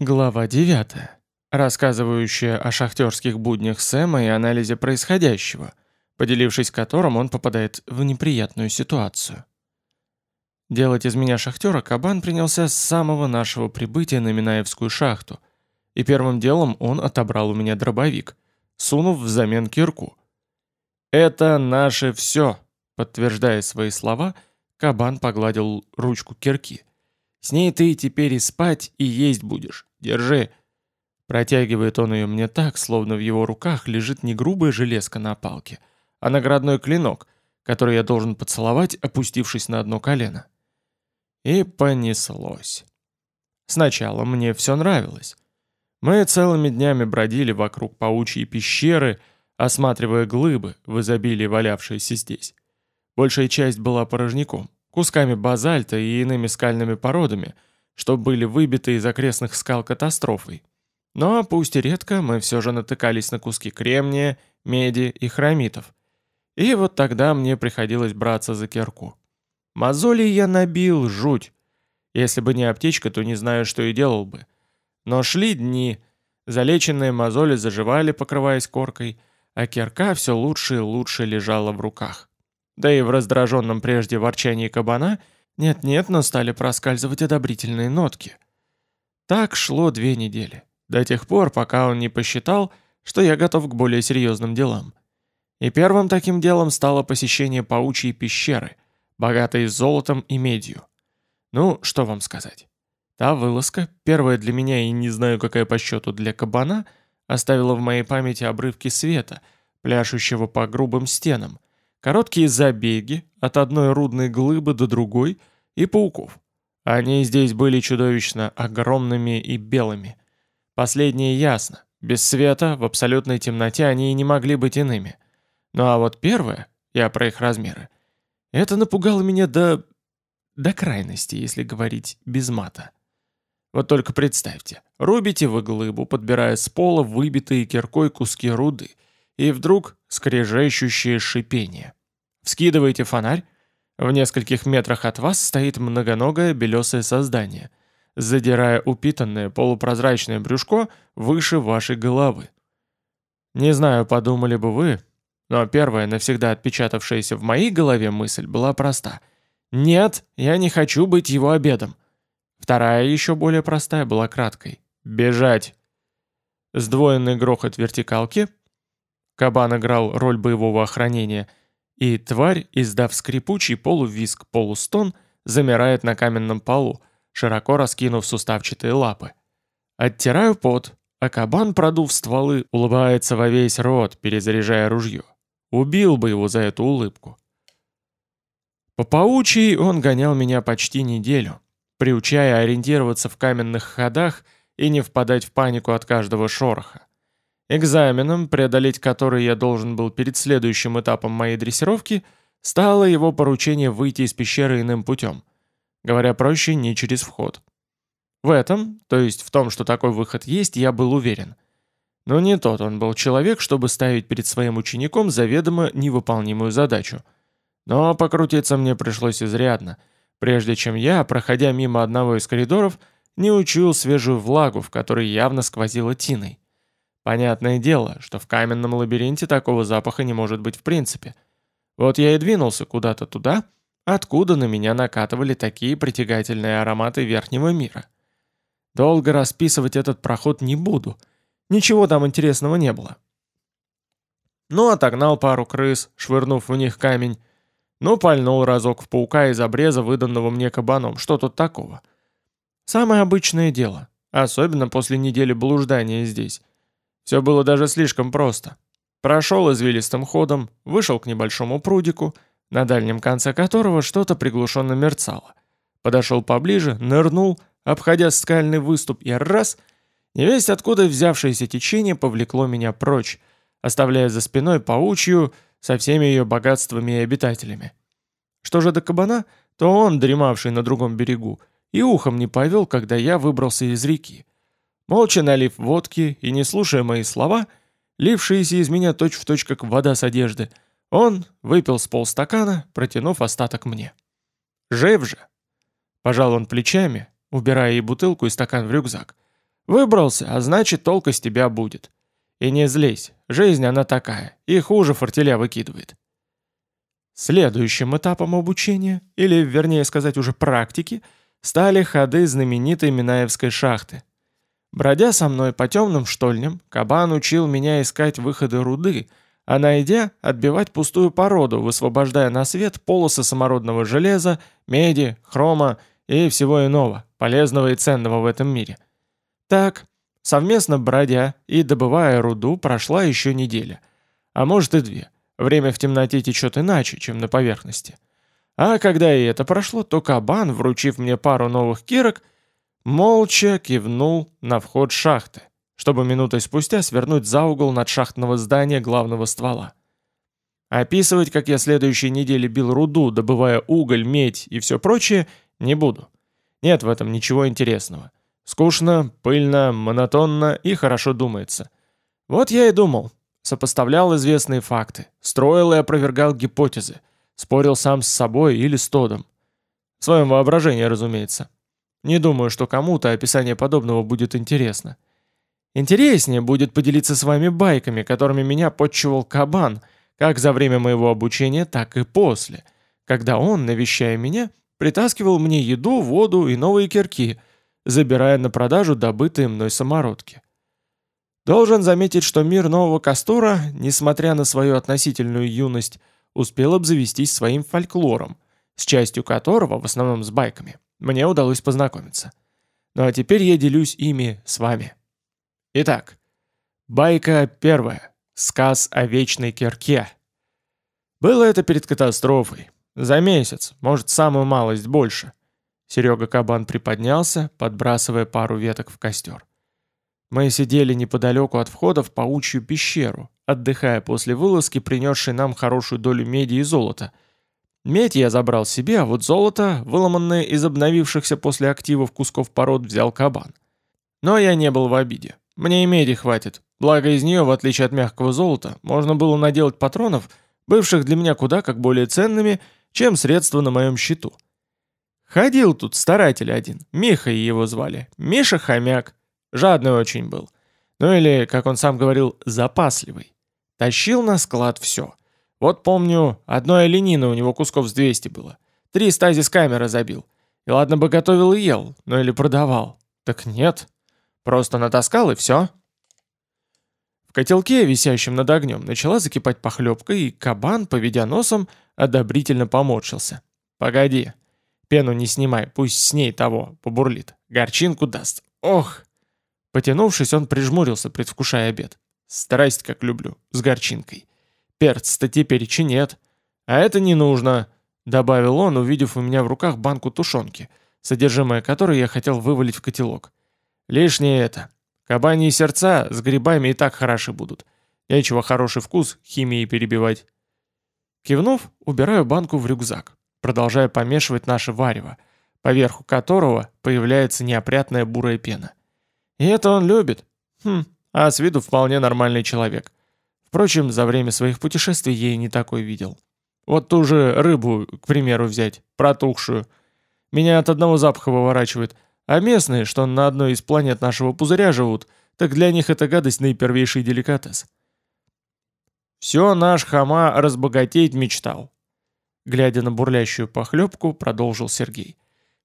Глава 9. Рассказывающая о шахтерских буднях Сэма и анализе происходящего, поделившись которым он попадает в неприятную ситуацию. Делать из меня шахтера Кабан принялся с самого нашего прибытия на Минаевскую шахту, и первым делом он отобрал у меня дробовик, сунув взамен кирку. «Это наше все», — подтверждая свои слова, Кабан погладил ручку кирки. «С ней ты теперь и спать, и есть будешь. Держи!» Протягивает он ее мне так, словно в его руках лежит не грубая железка на палке, а наградной клинок, который я должен поцеловать, опустившись на одно колено. И понеслось. Сначала мне все нравилось. Мы целыми днями бродили вокруг паучьей пещеры, осматривая глыбы, в изобилии валявшиеся здесь. Большая часть была порожняком, кусками базальта и иными скальными породами — что были выбиты из окрестных скал катастрофой. Но, пусть и редко, мы все же натыкались на куски кремния, меди и хромитов. И вот тогда мне приходилось браться за кирку. Мозоли я набил, жуть. Если бы не аптечка, то не знаю, что и делал бы. Но шли дни, залеченные мозоли заживали, покрываясь коркой, а кирка все лучше и лучше лежала в руках. Да и в раздраженном прежде ворчании кабана – нет-нет, но стали проскальзывать одобрительные нотки. Так шло две недели, до тех пор, пока он не посчитал, что я готов к более серьезным делам. И первым таким делом стало посещение паучьей пещеры, богатой золотом и медью. Ну, что вам сказать. Та вылазка, первая для меня и не знаю какая по счету для кабана, оставила в моей памяти обрывки света, пляшущего по грубым стенам, Короткие забеги от одной рудной глыбы до другой и пауков. Они здесь были чудовищно огромными и белыми. Последнее ясно. Без света, в абсолютной темноте они и не могли быть иными. Ну а вот первое, я про их размеры, это напугало меня до... до крайности, если говорить без мата. Вот только представьте, рубите вы глыбу, подбирая с пола выбитые киркой куски руды, и вдруг скрежещущее шипение. Вскидываете фонарь, в нескольких метрах от вас стоит многоногое белесое создание, задирая упитанное полупрозрачное брюшко выше вашей головы. Не знаю, подумали бы вы, но первая навсегда отпечатавшаяся в моей голове мысль была проста. «Нет, я не хочу быть его обедом». Вторая, еще более простая, была краткой. «Бежать». Сдвоенный грохот вертикалки Кабан играл роль боевого охранения, и тварь, издав скрипучий полувиск-полустон, замирает на каменном полу, широко раскинув суставчатые лапы. Оттираю пот, а кабан, продув стволы, улыбается во весь рот, перезаряжая ружье. Убил бы его за эту улыбку. По паучьей он гонял меня почти неделю, приучая ориентироваться в каменных ходах и не впадать в панику от каждого шороха. Экзаменом, преодолеть который я должен был перед следующим этапом моей дрессировки, стало его поручение выйти из пещеры иным путем. Говоря проще, не через вход. В этом, то есть в том, что такой выход есть, я был уверен. Но не тот он был человек, чтобы ставить перед своим учеником заведомо невыполнимую задачу. Но покрутиться мне пришлось изрядно, прежде чем я, проходя мимо одного из коридоров, не учуял свежую влагу, в которой явно сквозило тиной. Понятное дело, что в каменном лабиринте такого запаха не может быть в принципе. Вот я и двинулся куда-то туда, откуда на меня накатывали такие притягательные ароматы верхнего мира. Долго расписывать этот проход не буду. Ничего там интересного не было. Ну, отогнал пару крыс, швырнув в них камень. Ну, пальнул разок в паука из обреза, выданного мне кабаном. Что тут такого? Самое обычное дело. Особенно после недели блуждания здесь. Все было даже слишком просто. Прошел извилистым ходом, вышел к небольшому прудику, на дальнем конце которого что-то приглушенно мерцало. Подошел поближе, нырнул, обходя скальный выступ, и раз, невесть откуда взявшееся течение повлекло меня прочь, оставляя за спиной паучью со всеми ее богатствами и обитателями. Что же до кабана, то он, дремавший на другом берегу, и ухом не повел, когда я выбрался из реки. Молча налив водки и не слушая мои слова, лившиеся из меня точь-в-точь точь как вода с одежды, он выпил с полстакана, протянув остаток мне. «Жив же!» Пожал он плечами, убирая и бутылку, и стакан в рюкзак. Выбрался, а значит толк из тебя будет. И не злись, жизнь она такая, и хуже фортеля выкидывает. Следующим этапом обучения, или вернее сказать уже практики, стали ходы знаменитой Минаевской шахты. Бродя со мной по темным штольням, кабан учил меня искать выходы руды, а найдя, отбивать пустую породу, высвобождая на свет полосы самородного железа, меди, хрома и всего иного, полезного и ценного в этом мире. Так, совместно бродя и добывая руду, прошла еще неделя. А может и две. Время в темноте течет иначе, чем на поверхности. А когда и это прошло, то кабан, вручив мне пару новых кирок, молча кивнул на вход шахты, чтобы минутой спустя свернуть за угол над шахтного здания главного ствола. Описывать, как я следующей неделе бил руду, добывая уголь, медь и все прочее, не буду. Нет в этом ничего интересного. Скучно, пыльно, монотонно и хорошо думается. Вот я и думал. Сопоставлял известные факты, строил и опровергал гипотезы, спорил сам с собой или с Тодом. В своем воображении, разумеется. Не думаю, что кому-то описание подобного будет интересно. Интереснее будет поделиться с вами байками, которыми меня подчивал кабан, как за время моего обучения, так и после, когда он, навещая меня, притаскивал мне еду, воду и новые кирки, забирая на продажу добытые мной самородки. Должен заметить, что мир нового Кастора, несмотря на свою относительную юность, успел обзавестись своим фольклором, с частью которого, в основном с байками, мне удалось познакомиться. Ну а теперь я делюсь ими с вами. Итак, байка первая. Сказ о вечной кирке. Было это перед катастрофой. За месяц, может, самую малость больше. Серега Кабан приподнялся, подбрасывая пару веток в костер. Мы сидели неподалеку от входа в паучью пещеру, отдыхая после вылазки, принесшей нам хорошую долю меди и золота – Медь я забрал себе, а вот золото, выломанное из обновившихся после активов кусков пород, взял кабан. Но я не был в обиде. Мне и меди хватит. Благо из нее, в отличие от мягкого золота, можно было наделать патронов, бывших для меня куда как более ценными, чем средства на моем счету. Ходил тут старатель один, Миха его звали, Миша хомяк. Жадный очень был. Ну или, как он сам говорил, запасливый. Тащил на склад все. Вот помню, одной оленины у него кусков с 200 было. Три стазис камеры забил. И ладно бы готовил и ел, но или продавал. Так нет. Просто натаскал и все. В котелке, висящем над огнем, начала закипать похлебка, и кабан, поведя носом, одобрительно поморщился. «Погоди. Пену не снимай, пусть с ней того побурлит. Горчинку даст. Ох!» Потянувшись, он прижмурился, предвкушая обед. «Страсть, как люблю, с горчинкой». Перц-то теперь чи нет. А это не нужно», — добавил он, увидев у меня в руках банку тушенки, содержимое которой я хотел вывалить в котелок. «Лишнее это. Кабаньи сердца с грибами и так хороши будут. Нечего хороший вкус химией перебивать». Кивнув, убираю банку в рюкзак, продолжая помешивать наше варево, поверху которого появляется неопрятная бурая пена. И это он любит. Хм, а с виду вполне нормальный человек. Впрочем, за время своих путешествий я и не такой видел. Вот ту же рыбу, к примеру, взять, протухшую. Меня от одного запаха выворачивает, а местные, что на одной из планет нашего пузыря живут, так для них это гадость наипервейший деликатес. Все наш хама разбогатеть мечтал. Глядя на бурлящую похлебку, продолжил Сергей.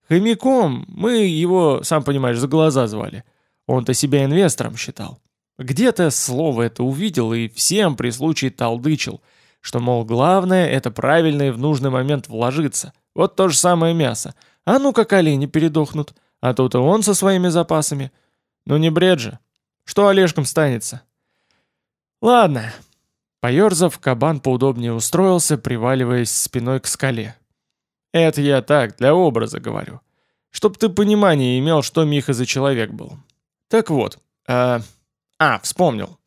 Хомяком мы его, сам понимаешь, за глаза звали. Он-то себя инвестором считал. Где-то слово это увидел и всем при случае толдычил, что, мол, главное это правильно и в нужный момент вложиться. Вот то же самое мясо. А ну как олени передохнут. А тут и он со своими запасами. Ну не бред же. Что Олежком станется? Ладно. Поерзав, кабан поудобнее устроился, приваливаясь спиной к скале. Это я так, для образа говорю. Чтоб ты понимание имел, что Миха за человек был. Так вот, э, а, вспомнил.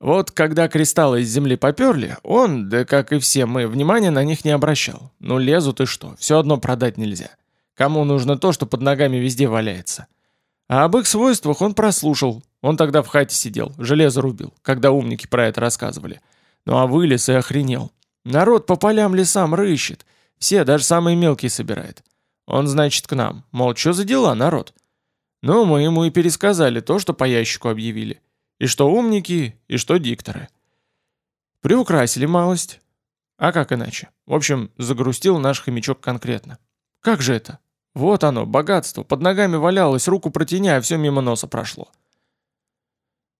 Вот когда кристаллы из земли поперли, он, да как и все мы, внимания на них не обращал. Ну лезут и что, все одно продать нельзя. Кому нужно то, что под ногами везде валяется. А об их свойствах он прослушал. Он тогда в хате сидел, железо рубил, когда умники про это рассказывали. Ну а вылез и охренел. Народ по полям лесам рыщет. Все, даже самые мелкие собирает. Он, значит, к нам. Мол, что за дела, народ? Ну, мы ему и пересказали то, что по ящику объявили. И что умники, и что дикторы. Приукрасили малость. А как иначе? В общем, загрустил наш хомячок конкретно. Как же это? Вот оно, богатство, под ногами валялось, руку протяня, а все мимо носа прошло.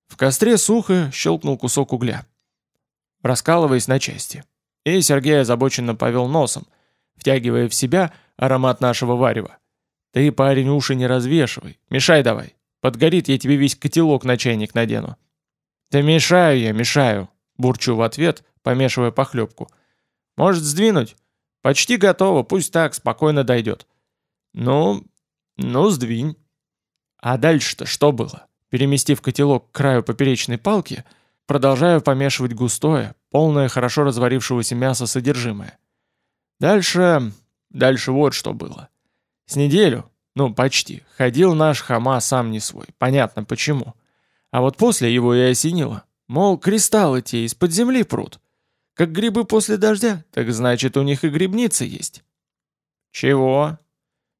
В костре сухо щелкнул кусок угля, раскалываясь на части. И Сергей озабоченно повел носом, втягивая в себя аромат нашего варева. «Ты, парень, уши не развешивай, мешай давай. Подгорит, я тебе весь котелок на чайник надену». «Да мешаю я, мешаю», — бурчу в ответ, помешивая похлебку. «Может, сдвинуть? Почти готово, пусть так, спокойно дойдет». «Ну, ну, сдвинь». А дальше-то что было? Переместив котелок к краю поперечной палки, продолжаю помешивать густое, полное хорошо разварившегося мяса содержимое. Дальше... дальше вот что было. С неделю, ну почти, ходил наш хама сам не свой, понятно почему. А вот после его и осенило. Мол, кристаллы те из-под земли прут. Как грибы после дождя, так значит у них и грибницы есть. Чего?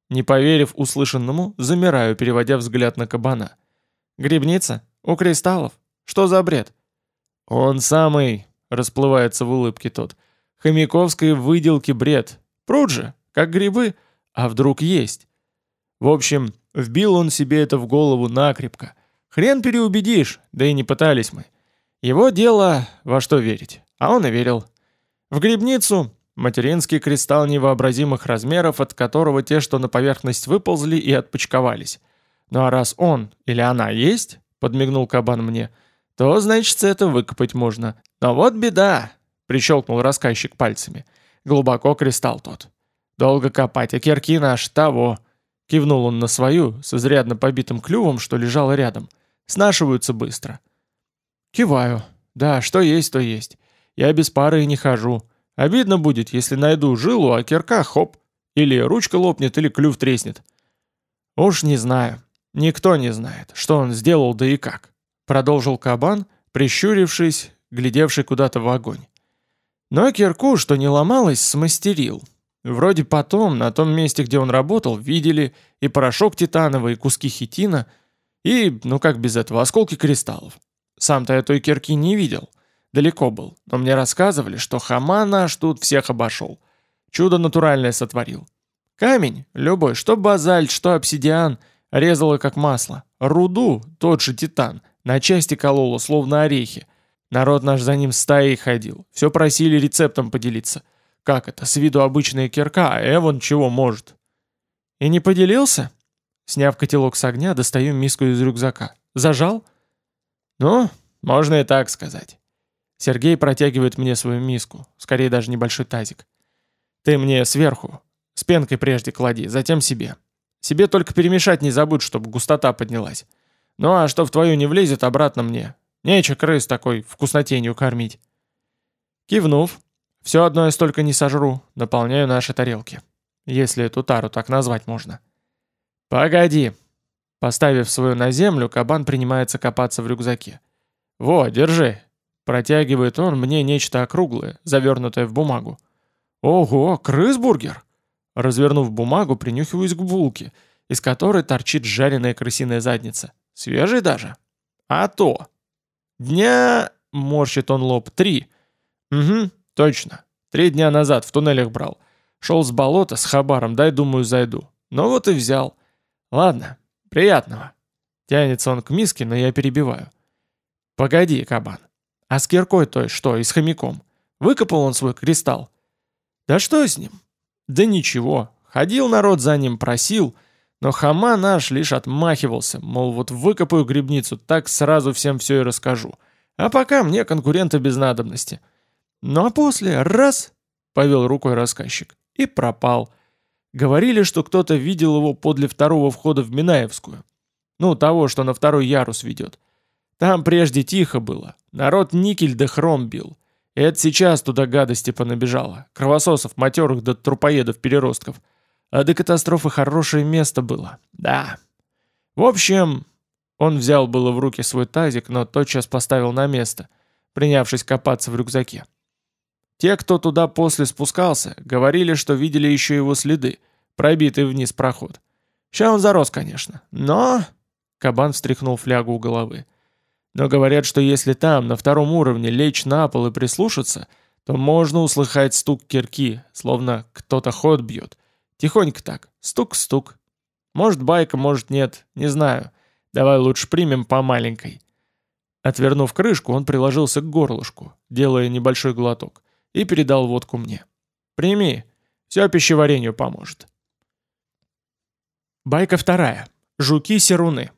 Не поверив услышанному, замираю, переводя взгляд на кабана. Грибница? У кристаллов? Что за бред? Он самый, расплывается в улыбке тот. Хомяковской выделки бред. Пруд же, как грибы, а вдруг есть. В общем, вбил он себе это в голову накрепко. Хрен переубедишь, да и не пытались мы. Его дело во что верить, а он и верил. В грибницу материнский кристалл невообразимых размеров, от которого те, что на поверхность выползли и отпочковались. Ну а раз он или она есть, подмигнул кабан мне, то, значит, это выкопать можно. Но вот беда, прищелкнул рассказчик пальцами. Глубоко кристалл тот. Долго копать, а кирки наш того. Кивнул он на свою, с изрядно побитым клювом, что лежало рядом. Снашиваются быстро. Киваю. Да, что есть, то есть. Я без пары и не хожу. Обидно будет, если найду жилу, а кирка хоп. Или ручка лопнет, или клюв треснет. Уж не знаю. Никто не знает, что он сделал да и как. Продолжил кабан, прищурившись, глядевший куда-то в огонь. Но кирку, что не ломалась, смастерил. Вроде потом, на том месте, где он работал, видели и порошок титановый, и куски хитина, и, ну как без этого, осколки кристаллов. Сам-то я той кирки не видел. Далеко был, но мне рассказывали, что хама наш тут всех обошел. Чудо натуральное сотворил. Камень, любой, что базальт, что обсидиан, резало как масло. Руду, тот же титан, на части кололо, словно орехи. Народ наш за ним стаей ходил. Все просили рецептом поделиться. Как это, с виду обычная кирка, а Эван чего может? И не поделился? Сняв котелок с огня, достаю миску из рюкзака. Зажал? Ну, можно и так сказать. Сергей протягивает мне свою миску, скорее даже небольшой тазик. Ты мне сверху, с пенкой прежде клади, затем себе. Себе только перемешать не забудь, чтобы густота поднялась. Ну а что в твою не влезет, обратно мне. Нече крыс такой вкуснотенью кормить. Кивнув, все одно я столько не сожру, наполняю наши тарелки. Если эту тару так назвать можно. Погоди. Поставив свою на землю, кабан принимается копаться в рюкзаке. «Во, держи!» Протягивает он мне нечто округлое, завернутое в бумагу. «Ого, крыс-бургер!» Развернув бумагу, принюхиваюсь к булке, из которой торчит жареная крысиная задница. Свежий даже. А то. Дня... Морщит он лоб. Три. Угу, точно. Три дня назад в туннелях брал. Шел с болота с хабаром, дай, думаю, зайду. Ну вот и взял. Ладно, приятного. Тянется он к миске, но я перебиваю. Погоди, кабан. А с киркой той что, и с хомяком? Выкопал он свой кристалл? Да что с ним? Да ничего. Ходил народ за ним, просил, но хама наш лишь отмахивался, мол, вот выкопаю грибницу, так сразу всем все и расскажу. А пока мне конкурента без надобности. Ну а после, раз, повел рукой рассказчик, и пропал. Говорили, что кто-то видел его подле второго входа в Минаевскую. Ну, того, что на второй ярус ведет. Там прежде тихо было. Народ никель да хром бил. И это сейчас туда гадости понабежало. Кровососов, матерых да трупоедов-переростков. А до катастрофы хорошее место было. Да. В общем, он взял было в руки свой тазик, но тотчас поставил на место, принявшись копаться в рюкзаке. Те, кто туда после спускался, говорили, что видели еще его следы, пробитый вниз проход. Сейчас он зарос, конечно, но Кабан встряхнул флягу у головы. «Но говорят, что если там, на втором уровне, лечь на пол и прислушаться, то можно услыхать стук кирки, словно кто-то ход бьет. Тихонько так, стук-стук. Может байка, может нет, не знаю. Давай лучше примем по маленькой». Отвернув крышку, он приложился к горлышку, делая небольшой глоток, и передал водку мне. «Прими, все пищеварению поможет». Байка вторая. Жуки-серуны.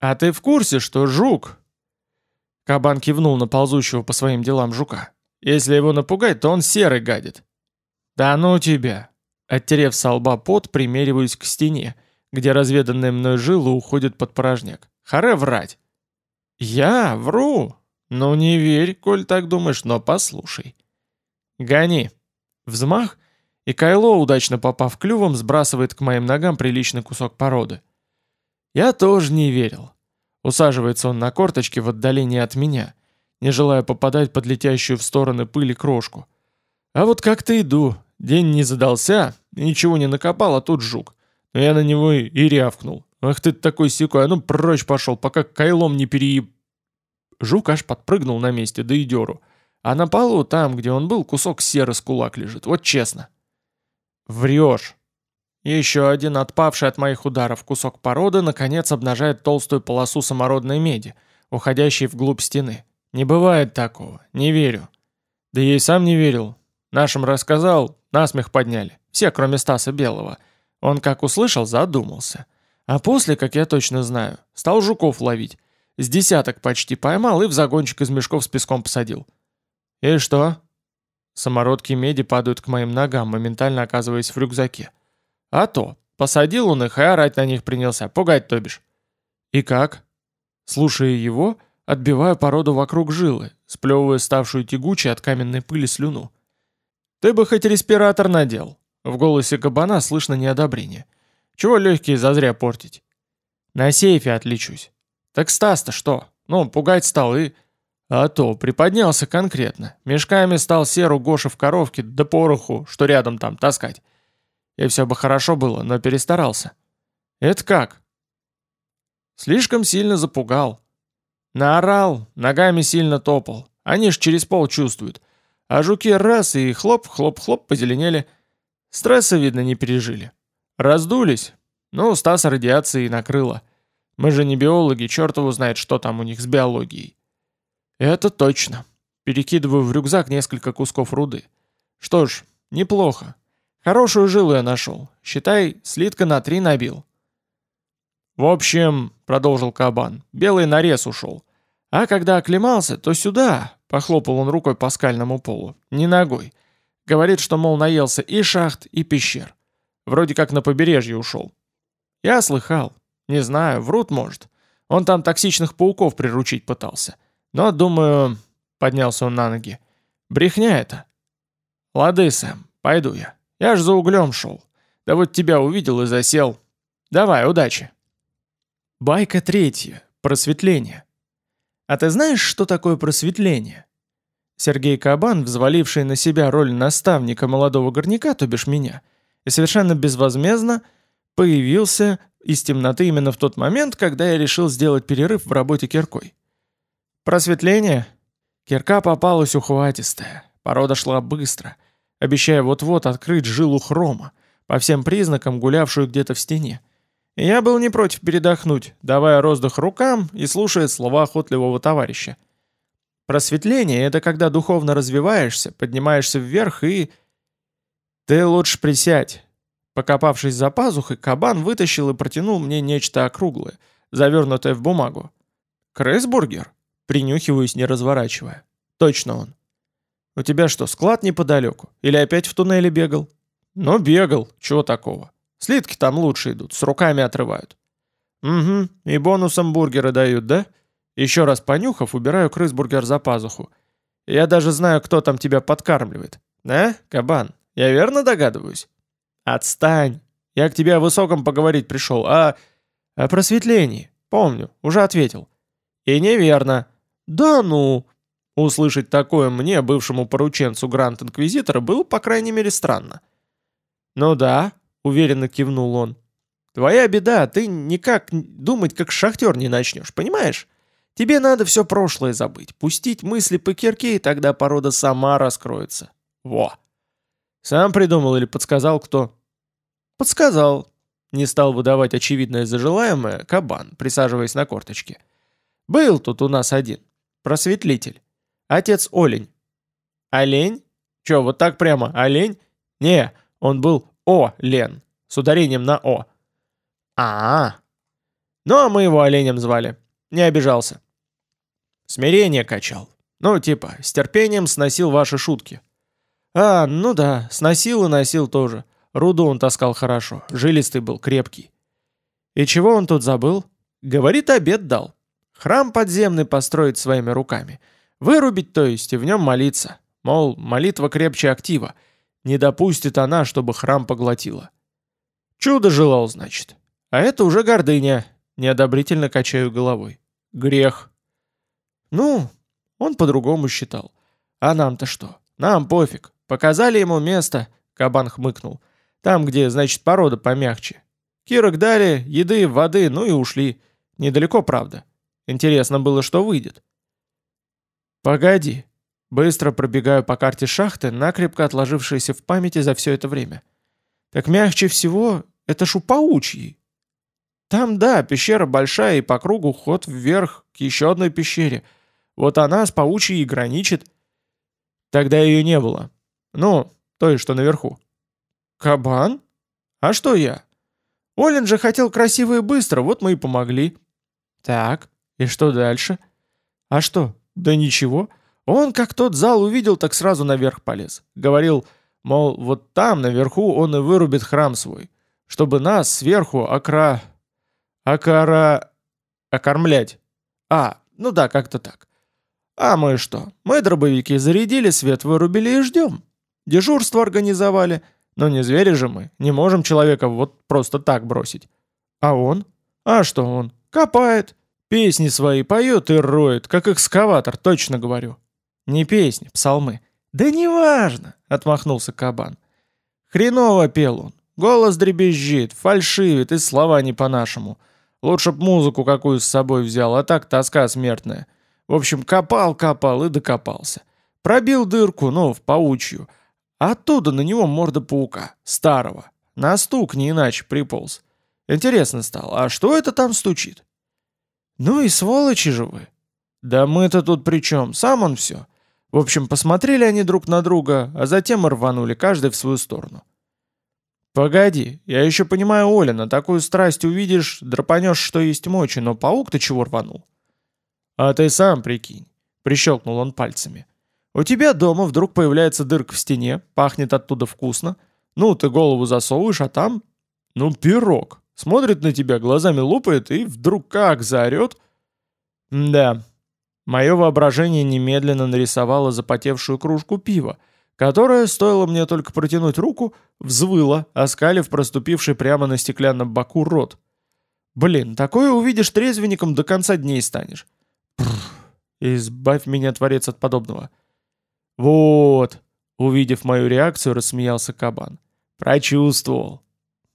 «А ты в курсе, что жук...» Кабан кивнул на ползущего по своим делам жука. «Если его напугать, то он серый гадит». «Да ну тебя!» Оттерев со лба пот, примериваюсь к стене, где разведанная мной жила уходит под порожняк. Харе врать. «Я? Вру? Ну не верь, коль так думаешь, но послушай». «Гони». Взмах, и Кайло, удачно попав клювом, сбрасывает к моим ногам приличный кусок породы. Я тоже не верил. Усаживается он на корточке в отдалении от меня, не желая попадать под летящую в стороны пыли крошку. А вот как-то иду, день не задался, ничего не накопал, а тут жук. Но я на него и, рявкнул. Ах ты такой секой, а ну прочь пошел, пока кайлом не перееб... Жук аж подпрыгнул на месте, да и деру. А на полу, там, где он был, кусок серы с кулак лежит, вот честно. Врешь. Еще один отпавший от моих ударов кусок породы наконец обнажает толстую полосу самородной меди, уходящей вглубь стены. Не бывает такого, не верю. Да я и сам не верил. Нашим рассказал, насмех подняли. Все, кроме Стаса Белого. Он, как услышал, задумался. А после, как я точно знаю, стал жуков ловить. С десяток почти поймал и в загончик из мешков с песком посадил. И что? Самородки меди падают к моим ногам, моментально оказываясь в рюкзаке. А то, посадил он их и орать на них принялся, пугать то бишь. И как? Слушая его, отбиваю породу вокруг жилы, сплевывая ставшую тягучей от каменной пыли слюну. Ты бы хоть респиратор надел. В голосе кабана слышно неодобрение. Чего легкие зазря портить? На сейфе отличусь. Так Стас-то что? Ну, пугать стал и... А то, приподнялся конкретно. Мешками стал серу Гоша в коровке, да пороху, что рядом там, таскать. И все бы хорошо было, но перестарался. Это как? Слишком сильно запугал. Наорал, ногами сильно топал. Они ж через пол чувствуют. А жуки раз и хлоп-хлоп-хлоп позеленели. Стресса, видно, не пережили. Раздулись. Ну, Стаса радиации накрыло. Мы же не биологи, черт его знает, что там у них с биологией. Это точно. Перекидываю в рюкзак несколько кусков руды. Что ж, неплохо. Хорошую жилу я нашел. Считай, слитка на три набил. В общем, продолжил кабан, белый нарез ушел. А когда оклемался, то сюда, похлопал он рукой по скальному полу, не ногой. Говорит, что, мол, наелся и шахт, и пещер. Вроде как на побережье ушел. Я слыхал. Не знаю, врут, может. Он там токсичных пауков приручить пытался. Но, думаю, поднялся он на ноги. Брехня это. Лады, Сэм, пойду я. Я ж за углем шел. Да вот тебя увидел и засел. Давай, удачи. Байка третья. Просветление. А ты знаешь, что такое просветление? Сергей Кабан, взваливший на себя роль наставника молодого горняка, то бишь меня, и совершенно безвозмездно появился из темноты именно в тот момент, когда я решил сделать перерыв в работе киркой. Просветление? Кирка попалась ухватистая, порода шла быстро — обещая вот-вот открыть жилу хрома, по всем признакам гулявшую где-то в стене. И я был не против передохнуть, давая роздых рукам и слушая слова охотливого товарища. Просветление — это когда духовно развиваешься, поднимаешься вверх и... Ты лучше присядь. Покопавшись за пазухой, кабан вытащил и протянул мне нечто округлое, завернутое в бумагу. «Крейсбургер?» Принюхиваюсь, не разворачивая. Точно он. У тебя что, склад неподалеку? Или опять в туннеле бегал? Ну, бегал, чего такого. Слитки там лучше идут, с руками отрывают. Угу, и бонусом бургеры дают, да? Еще раз понюхав, убираю крыс-бургер за пазуху. Я даже знаю, кто там тебя подкармливает. Да, кабан? Я верно догадываюсь? Отстань. Я к тебе о высоком поговорить пришел, а... О просветлении. Помню, уже ответил. И неверно. Да ну, Услышать такое мне, бывшему порученцу Гранд-Инквизитора, было, по крайней мере, странно. «Ну да», — уверенно кивнул он. Твоя беда, ты никак думать как шахтер не начнешь, понимаешь? Тебе надо все прошлое забыть, пустить мысли по кирке, и тогда порода сама раскроется. Во. Сам придумал или подсказал кто? Подсказал. Не стал выдавать очевидное за желаемое кабан, присаживаясь на корточки. Был тут у нас один. Просветлитель. Отец Олень. Олень? Че, вот так прямо, олень? Не, он был О-Лен, с ударением на О. а а Ну, а мы его оленем звали. Не обижался. Смирение качал. Ну, типа, с терпением сносил ваши шутки. А, ну да, сносил и носил тоже. Руду он таскал хорошо, жилистый был, крепкий. И чего он тут забыл? Говорит, обед дал. Храм подземный построить своими руками. Вырубить, то есть, и в нем молиться. Мол, молитва крепче актива. Не допустит она, чтобы храм поглотила. Чудо желал, значит. А это уже гордыня. Неодобрительно качаю головой. Грех. Ну, он по-другому считал. А нам-то что? Нам пофиг. Показали ему место, кабан хмыкнул. Там, где, значит, порода помягче. Кирок дали, еды, воды, ну и ушли. Недалеко, правда. Интересно было, что выйдет. Погоди. Быстро пробегаю по карте шахты, накрепко отложившейся в памяти за все это время. Так мягче всего, это ж у паучьей. Там, да, пещера большая и по кругу ход вверх к еще одной пещере. Вот она с паучьей граничит. Тогда ее не было. Ну, той, что наверху. Кабан? А что я? Олин же хотел красиво и быстро, вот мы и помогли. Так, и что дальше? А что? Да ничего. Он как тот зал увидел, так сразу наверх полез. Говорил, мол, вот там, наверху, он и вырубит храм свой, чтобы нас сверху окра... окара... окормлять. А, ну да, как-то так. А мы что? Мы дробовики зарядили, свет вырубили и ждем. Дежурство организовали. Но не звери же мы, не можем человека вот просто так бросить. А он? А что он? Копает. Песни свои поет и роет, как экскаватор, точно говорю. Не песни, псалмы. Да неважно, отмахнулся кабан. Хреново пел он. Голос дребезжит, фальшивит и слова не по-нашему. Лучше б музыку какую с собой взял, а так тоска смертная. В общем, копал-копал и докопался. Пробил дырку, ну, в паучью. оттуда на него морда паука, старого. На стук не иначе приполз. Интересно стало, а что это там стучит? Ну и сволочи же вы. Да мы-то тут при чем? Сам он все. В общем, посмотрели они друг на друга, а затем рванули каждый в свою сторону. «Погоди, я еще понимаю Олина, такую страсть увидишь, драпанешь, что есть мочи, но паук-то чего рванул?» «А ты сам прикинь», — прищелкнул он пальцами. «У тебя дома вдруг появляется дырка в стене, пахнет оттуда вкусно. Ну, ты голову засовываешь, а там... Ну, пирог. Смотрит на тебя, глазами лупает и вдруг как заорет...» «Да, Мое воображение немедленно нарисовало запотевшую кружку пива, которая, стоило мне только протянуть руку, взвыла, оскалив проступивший прямо на стеклянном боку рот. Блин, такое увидишь трезвенником, до конца дней станешь. Бррр, избавь меня, творец, от подобного. Вот, увидев мою реакцию, рассмеялся кабан. Прочувствовал.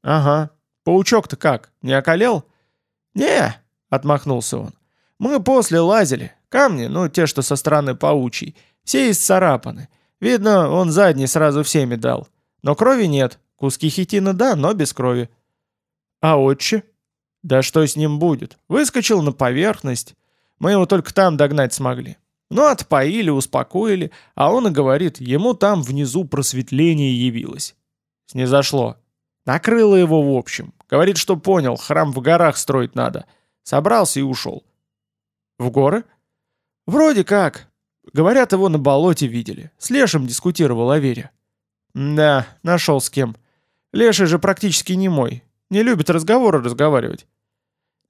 Ага, паучок-то как, не околел? Не, отмахнулся он. Мы после лазили, Камни, ну те, что со стороны паучьей, все исцарапаны. Видно, он задний сразу всеми дал. Но крови нет. Куски хитина да, но без крови. А отче? Да что с ним будет? Выскочил на поверхность. Мы его только там догнать смогли. Ну, отпоили, успокоили, а он и говорит, ему там внизу просветление явилось. Снизошло. Накрыло его в общем. Говорит, что понял, храм в горах строить надо. Собрался и ушел. В горы? «Вроде как. Говорят, его на болоте видели. С Лешем дискутировал о вере». «Да, нашел с кем. Леший же практически не мой. Не любит разговоры разговаривать».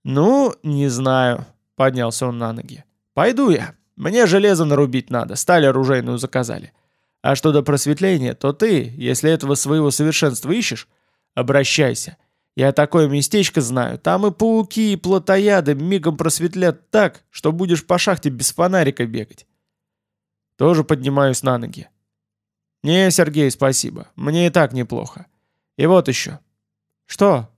«Ну, не знаю», — поднялся он на ноги. «Пойду я. Мне железо нарубить надо, сталь оружейную заказали. А что до просветления, то ты, если этого своего совершенства ищешь, обращайся. Я такое местечко знаю, там и пауки, и плотояды мигом просветлят так, что будешь по шахте без фонарика бегать. Тоже поднимаюсь на ноги. Не, Сергей, спасибо, мне и так неплохо. И вот еще. Что?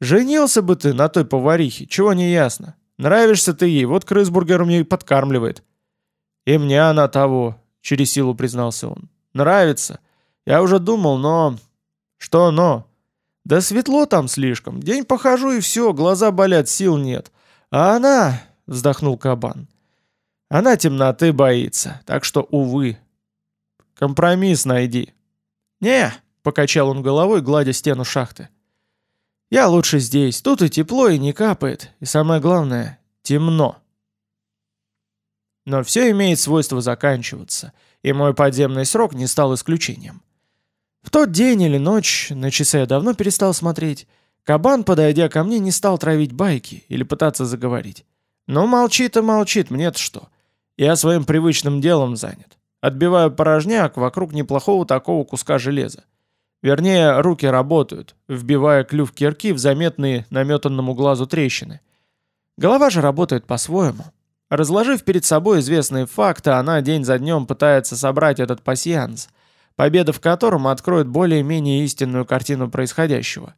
Женился бы ты на той поварихе, чего не ясно. Нравишься ты ей, вот крысбургер мне подкармливает. И мне она того, через силу признался он. Нравится. Я уже думал, но... Что но? Да светло там слишком. День похожу и все, глаза болят, сил нет. А она... Вздохнул кабан. Она темноты боится, так что, увы. Компромисс найди. Не, покачал он головой, гладя стену шахты. Я лучше здесь, тут и тепло, и не капает, и самое главное, темно. Но все имеет свойство заканчиваться, и мой подземный срок не стал исключением. В тот день или ночь, на часы я давно перестал смотреть, кабан, подойдя ко мне, не стал травить байки или пытаться заговорить. Но молчит и молчит, мне-то что. Я своим привычным делом занят. Отбиваю порожняк вокруг неплохого такого куска железа. Вернее, руки работают, вбивая клюв кирки в заметные наметанному глазу трещины. Голова же работает по-своему. Разложив перед собой известные факты, она день за днем пытается собрать этот пасьянс, победа в котором откроет более-менее истинную картину происходящего.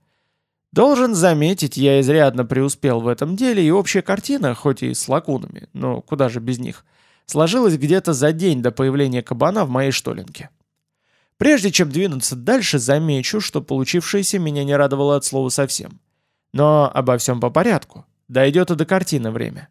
Должен заметить, я изрядно преуспел в этом деле, и общая картина, хоть и с лакунами, но куда же без них, сложилась где-то за день до появления кабана в моей штолинке. Прежде чем двинуться дальше, замечу, что получившееся меня не радовало от слова совсем. Но обо всем по порядку. Дойдет и до картины время.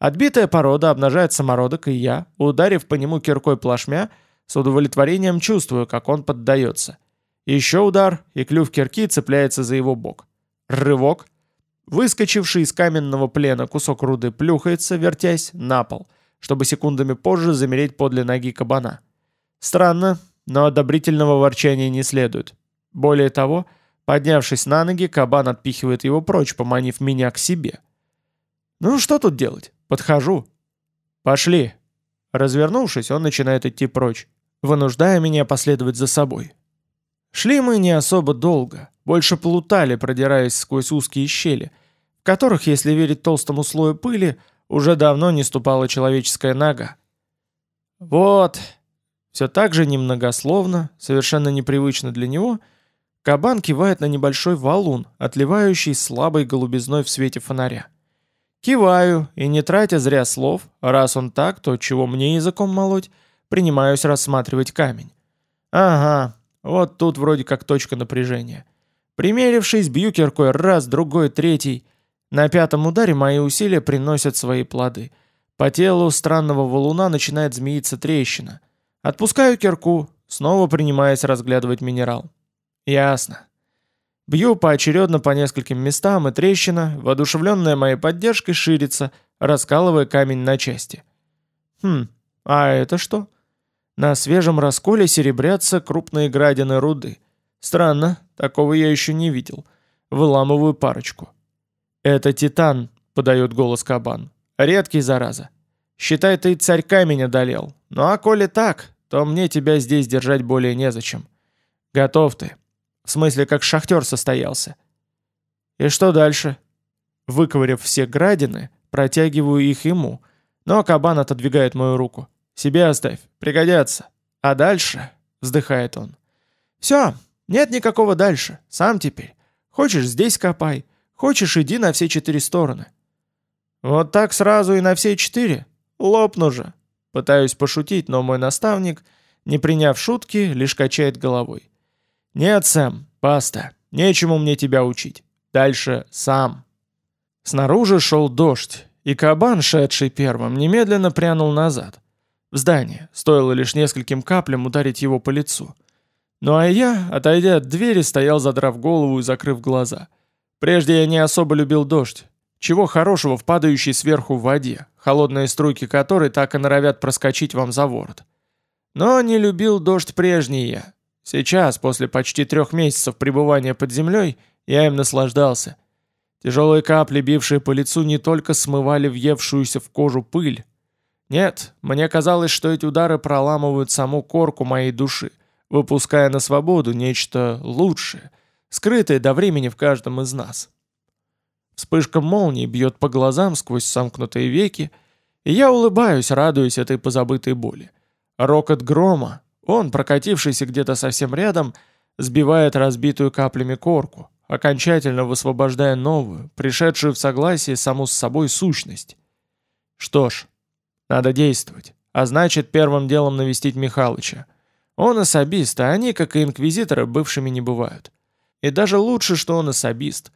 Отбитая порода обнажает самородок, и я, ударив по нему киркой плашмя, с удовлетворением чувствую, как он поддается. Еще удар, и клюв кирки цепляется за его бок. Рывок. Выскочивший из каменного плена кусок руды плюхается, вертясь, на пол, чтобы секундами позже замереть подле ноги кабана. Странно, но одобрительного ворчания не следует. Более того, поднявшись на ноги, кабан отпихивает его прочь, поманив меня к себе. Ну что тут делать? Подхожу. Пошли. Развернувшись, он начинает идти прочь, вынуждая меня последовать за собой. Шли мы не особо долго, больше плутали, продираясь сквозь узкие щели, в которых, если верить толстому слою пыли, уже давно не ступала человеческая нога. Вот, все так же немногословно, совершенно непривычно для него, кабан кивает на небольшой валун, отливающий слабой голубизной в свете фонаря. Киваю, и не тратя зря слов, раз он так, то чего мне языком молоть, принимаюсь рассматривать камень. Ага, вот тут вроде как точка напряжения. Примерившись, бью киркой раз, другой, третий. На пятом ударе мои усилия приносят свои плоды. По телу странного валуна начинает змеиться трещина — Отпускаю кирку, снова принимаясь разглядывать минерал. Ясно. Бью поочередно по нескольким местам, и трещина, воодушевленная моей поддержкой, ширится, раскалывая камень на части. Хм, а это что? На свежем расколе серебрятся крупные градины руды. Странно, такого я еще не видел. Выламываю парочку. «Это титан», — подает голос кабан. «Редкий, зараза. Считай, ты царь камень одолел. Ну а коли так, то мне тебя здесь держать более незачем. Готов ты. В смысле, как шахтер состоялся. И что дальше? Выковыряв все градины, протягиваю их ему, но кабан отодвигает мою руку. Себе оставь, пригодятся. А дальше, вздыхает он. Все, нет никакого дальше, сам теперь. Хочешь, здесь копай. Хочешь, иди на все четыре стороны. Вот так сразу и на все четыре? Лопну же. Пытаюсь пошутить, но мой наставник, не приняв шутки, лишь качает головой. «Нет, Сэм, баста, нечему мне тебя учить. Дальше сам». Снаружи шел дождь, и кабан, шедший первым, немедленно прянул назад. В здание, стоило лишь нескольким каплям ударить его по лицу. Ну а я, отойдя от двери, стоял, задрав голову и закрыв глаза. Прежде я не особо любил дождь, чего хорошего в падающей сверху воде, холодные струйки которой так и норовят проскочить вам за ворот. Но не любил дождь прежний я. Сейчас, после почти трех месяцев пребывания под землей, я им наслаждался. Тяжелые капли, бившие по лицу, не только смывали въевшуюся в кожу пыль. Нет, мне казалось, что эти удары проламывают саму корку моей души, выпуская на свободу нечто лучшее, скрытое до времени в каждом из нас. Вспышка молнии бьет по глазам сквозь сомкнутые веки, и я улыбаюсь, радуясь этой позабытой боли. Рокот грома, он, прокатившийся где-то совсем рядом, сбивает разбитую каплями корку, окончательно высвобождая новую, пришедшую в согласие саму с собой сущность. Что ж, надо действовать, а значит первым делом навестить Михалыча. Он особист, а они, как и инквизиторы, бывшими не бывают. И даже лучше, что он особист.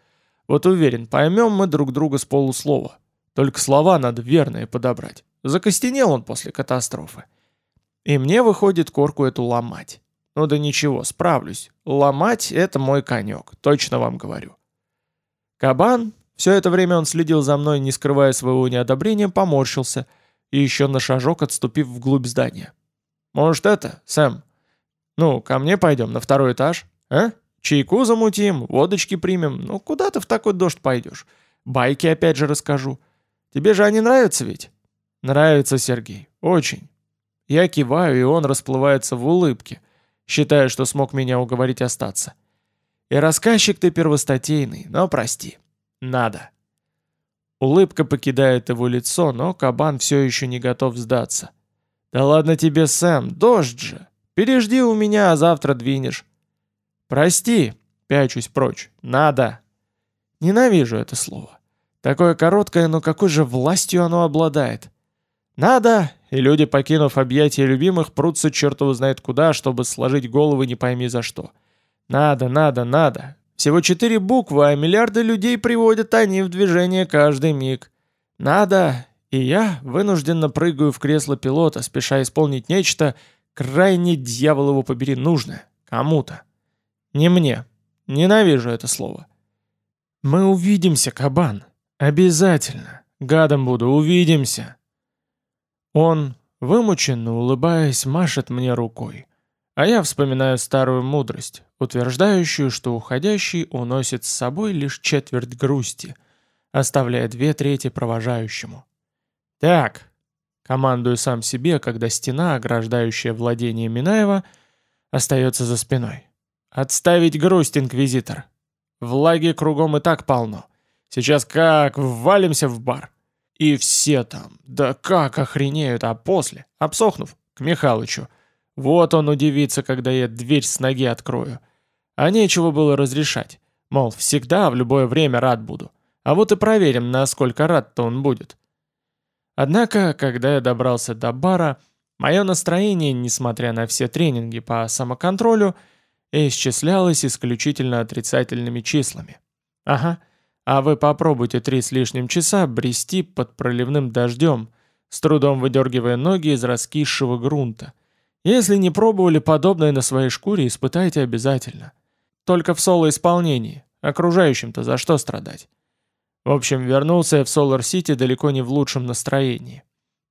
Вот уверен, поймем мы друг друга с полуслова. Только слова надо верные подобрать. Закостенел он после катастрофы. И мне выходит корку эту ломать. Ну да ничего, справлюсь. Ломать — это мой конек, точно вам говорю. Кабан, все это время он следил за мной, не скрывая своего неодобрения, поморщился и еще на шажок отступив вглубь здания. «Может это, Сэм? Ну, ко мне пойдем на второй этаж, а? Чайку замутим, водочки примем. Ну, куда ты в такой дождь пойдешь? Байки опять же расскажу. Тебе же они нравятся ведь?» «Нравится, Сергей, очень». Я киваю, и он расплывается в улыбке, считая, что смог меня уговорить остаться. И рассказчик ты первостатейный, но прости. Надо. Улыбка покидает его лицо, но кабан все еще не готов сдаться. «Да ладно тебе, Сэм, дождь же! Пережди у меня, а завтра двинешь». «Прости», — пячусь прочь, — «надо». Ненавижу это слово. Такое короткое, но какой же властью оно обладает. «Надо!» И люди, покинув объятия любимых, прутся чертову знает куда, чтобы сложить головы не пойми за что. «Надо, надо, надо!» Всего четыре буквы, а миллиарды людей приводят они в движение каждый миг. «Надо!» И я вынужденно прыгаю в кресло пилота, спеша исполнить нечто, крайне, дьявол его побери, нужное. Кому-то. Не мне. Ненавижу это слово. «Мы увидимся, кабан. Обязательно. Гадом буду, увидимся!» Он, вымученно улыбаясь, машет мне рукой. А я вспоминаю старую мудрость, утверждающую, что уходящий уносит с собой лишь четверть грусти, оставляя две трети провожающему. «Так», — командую сам себе, когда стена, ограждающая владение Минаева, остается за спиной. «Отставить грусть, инквизитор! Влаги кругом и так полно. Сейчас как ввалимся в бар!» И все там, да как охренеют, а после, обсохнув, к Михалычу. Вот он удивится, когда я дверь с ноги открою. А нечего было разрешать. Мол, всегда, в любое время рад буду. А вот и проверим, насколько рад-то он будет. Однако, когда я добрался до бара, мое настроение, несмотря на все тренинги по самоконтролю, исчислялось исключительно отрицательными числами. Ага, а вы попробуйте три с лишним часа брести под проливным дождем, с трудом выдергивая ноги из раскисшего грунта. Если не пробовали подобное на своей шкуре, испытайте обязательно. Только в соло-исполнении, окружающим-то за что страдать. В общем, вернулся я в Солар-Сити далеко не в лучшем настроении.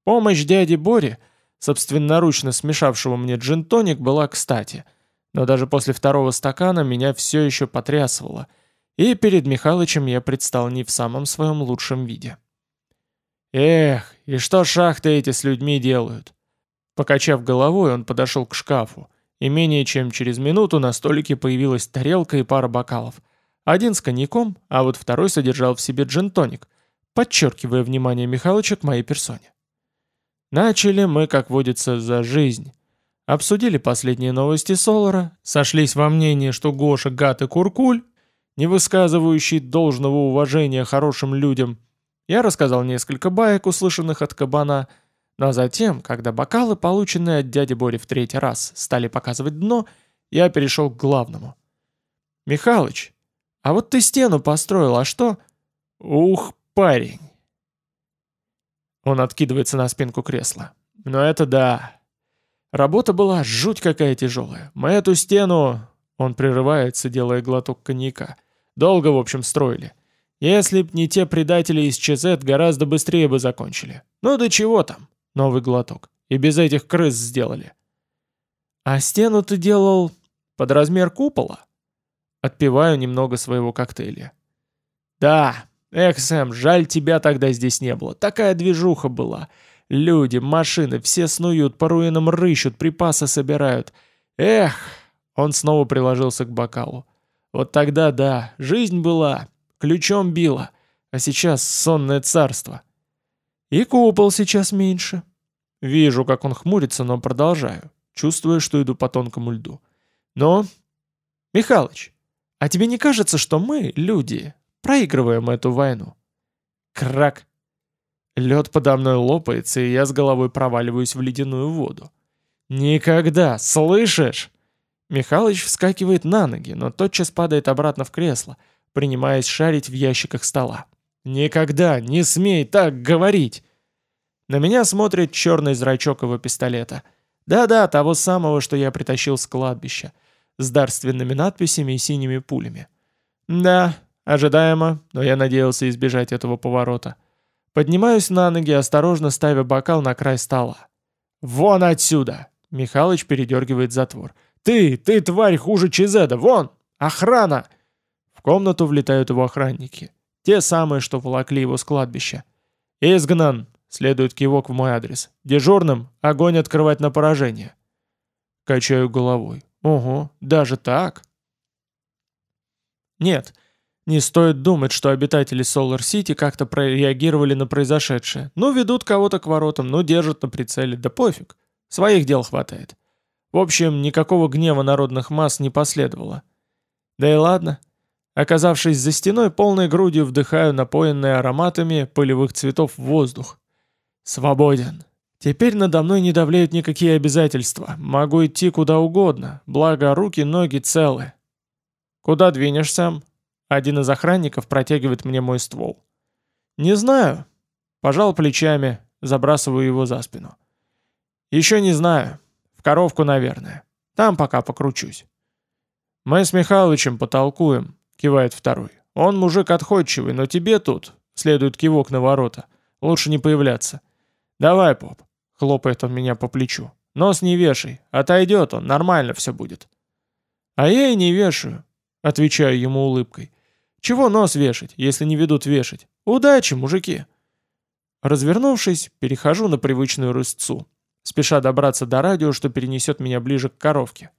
Помощь дяди Бори, собственноручно смешавшего мне джин-тоник, была кстати. Но даже после второго стакана меня все еще потрясывало – и перед Михалычем я предстал не в самом своем лучшем виде. «Эх, и что шахты эти с людьми делают?» Покачав головой, он подошел к шкафу, и менее чем через минуту на столике появилась тарелка и пара бокалов. Один с коньяком, а вот второй содержал в себе джин-тоник, подчеркивая внимание Михалыча к моей персоне. Начали мы, как водится, за жизнь. Обсудили последние новости Солара, сошлись во мнении, что Гоша гад и куркуль, не высказывающий должного уважения хорошим людям, я рассказал несколько баек, услышанных от кабана, но затем, когда бокалы, полученные от дяди Бори в третий раз, стали показывать дно, я перешел к главному. «Михалыч, а вот ты стену построил, а что?» «Ух, парень!» Он откидывается на спинку кресла. «Но это да. Работа была жуть какая тяжелая. Мы эту стену...» Он прерывается, делая глоток коньяка. Долго, в общем, строили. Если б не те предатели из ЧЗ, гораздо быстрее бы закончили. Ну да чего там? Новый глоток. И без этих крыс сделали. А стену ты делал под размер купола? Отпиваю немного своего коктейля. Да, эх, Сэм, жаль тебя тогда здесь не было. Такая движуха была. Люди, машины, все снуют, по руинам рыщут, припасы собирают. Эх, он снова приложился к бокалу. Вот тогда да, жизнь была, ключом била, а сейчас сонное царство. И купол сейчас меньше. Вижу, как он хмурится, но продолжаю, чувствуя, что иду по тонкому льду. Но, Михалыч, А тебе не кажется, что мы, люди, проигрываем эту войну? Крак. Лед подо мной лопается, и я с головой проваливаюсь в ледяную воду. «Никогда! Слышишь?» Михалыч вскакивает на ноги, но тотчас падает обратно в кресло, принимаясь шарить в ящиках стола. «Никогда! Не смей так говорить!» На меня смотрит черный зрачок его пистолета. Да-да, того самого, что я притащил с кладбища, с дарственными надписями и синими пулями. Да, ожидаемо, но я надеялся избежать этого поворота. Поднимаюсь на ноги, осторожно ставя бокал на край стола. «Вон отсюда!» Михалыч передергивает затвор. «Ты, ты, тварь, хуже Чизеда! Вон! Охрана!» В комнату влетают его охранники. Те самые, что волокли его с кладбища. «Изгнан!» — следует кивок в мой адрес. «Дежурным огонь открывать на поражение». Качаю головой. «Ого, даже так?» Нет, не стоит думать, что обитатели Солар-Сити как-то прореагировали на произошедшее. Ну, ведут кого-то к воротам, ну, держат на прицеле, да пофиг. Своих дел хватает. В общем, никакого гнева народных масс не последовало. Да и ладно. Оказавшись за стеной, полной грудью вдыхаю напоенный ароматами полевых цветов воздух. Свободен. Теперь надо мной не давляют никакие обязательства. Могу идти куда угодно, благо руки, ноги целы. Куда двинешь сам? Один из охранников протягивает мне мой ствол. Не знаю. Пожал плечами, забрасываю его за спину. «Еще не знаю. В коровку, наверное. Там пока покручусь». «Мы с Михалычем потолкуем», — кивает второй. «Он мужик отходчивый, но тебе тут...» — следует кивок на ворота. «Лучше не появляться». «Давай, поп», — хлопает он меня по плечу. «Нос не вешай. Отойдет он, нормально все будет». «А я и не вешаю», — отвечаю ему улыбкой. «Чего нос вешать, если не ведут вешать? Удачи, мужики!» Развернувшись, перехожу на привычную рысцу спеша добраться до радио, что перенесет меня ближе к коровке.